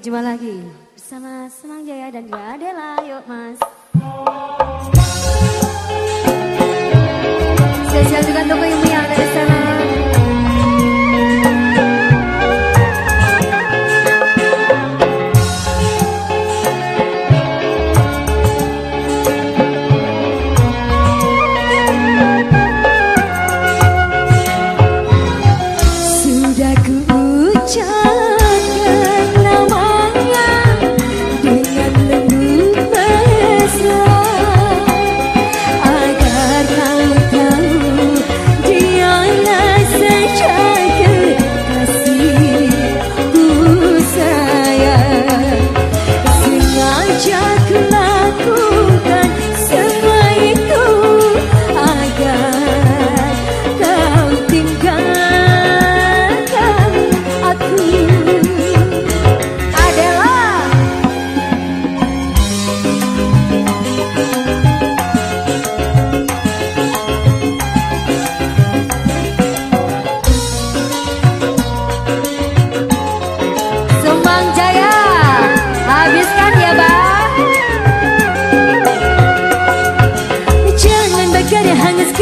jumpa lagi bersama Semang Jaya dan juga Adela. Yuk mas. Spesial juga untuk yang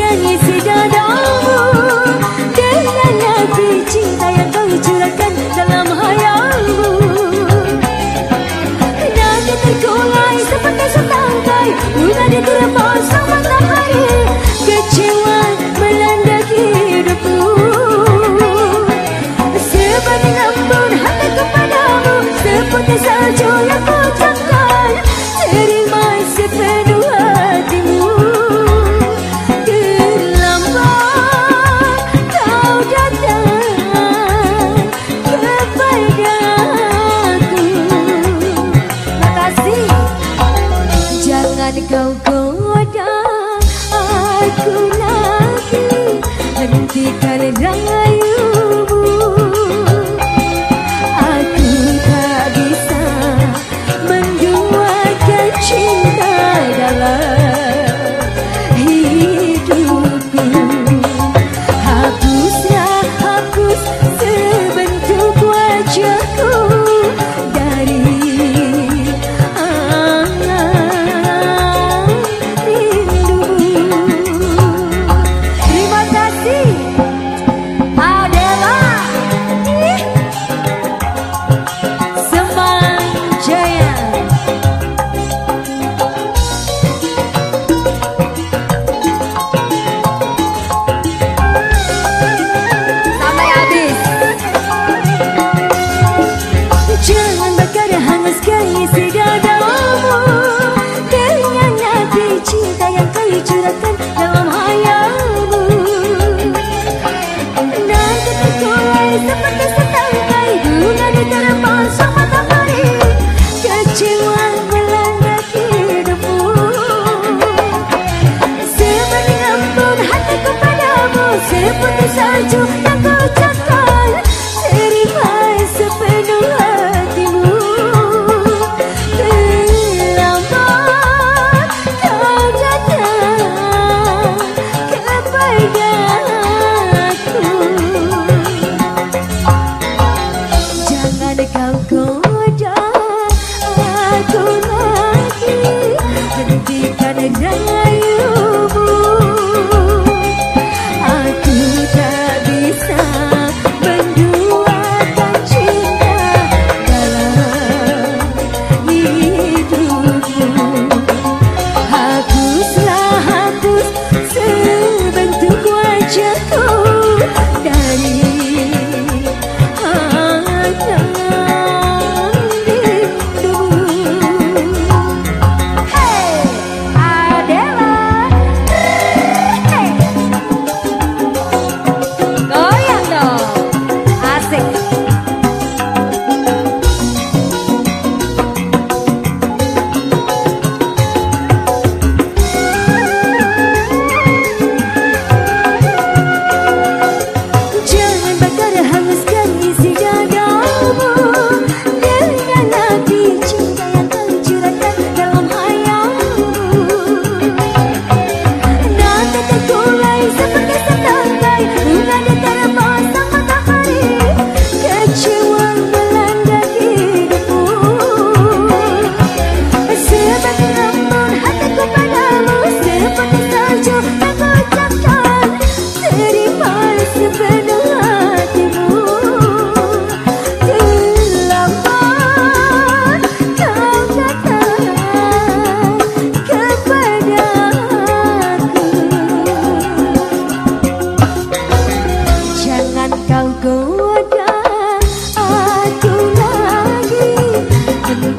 menangis dadamu dengan api cinta. go, go.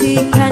Semang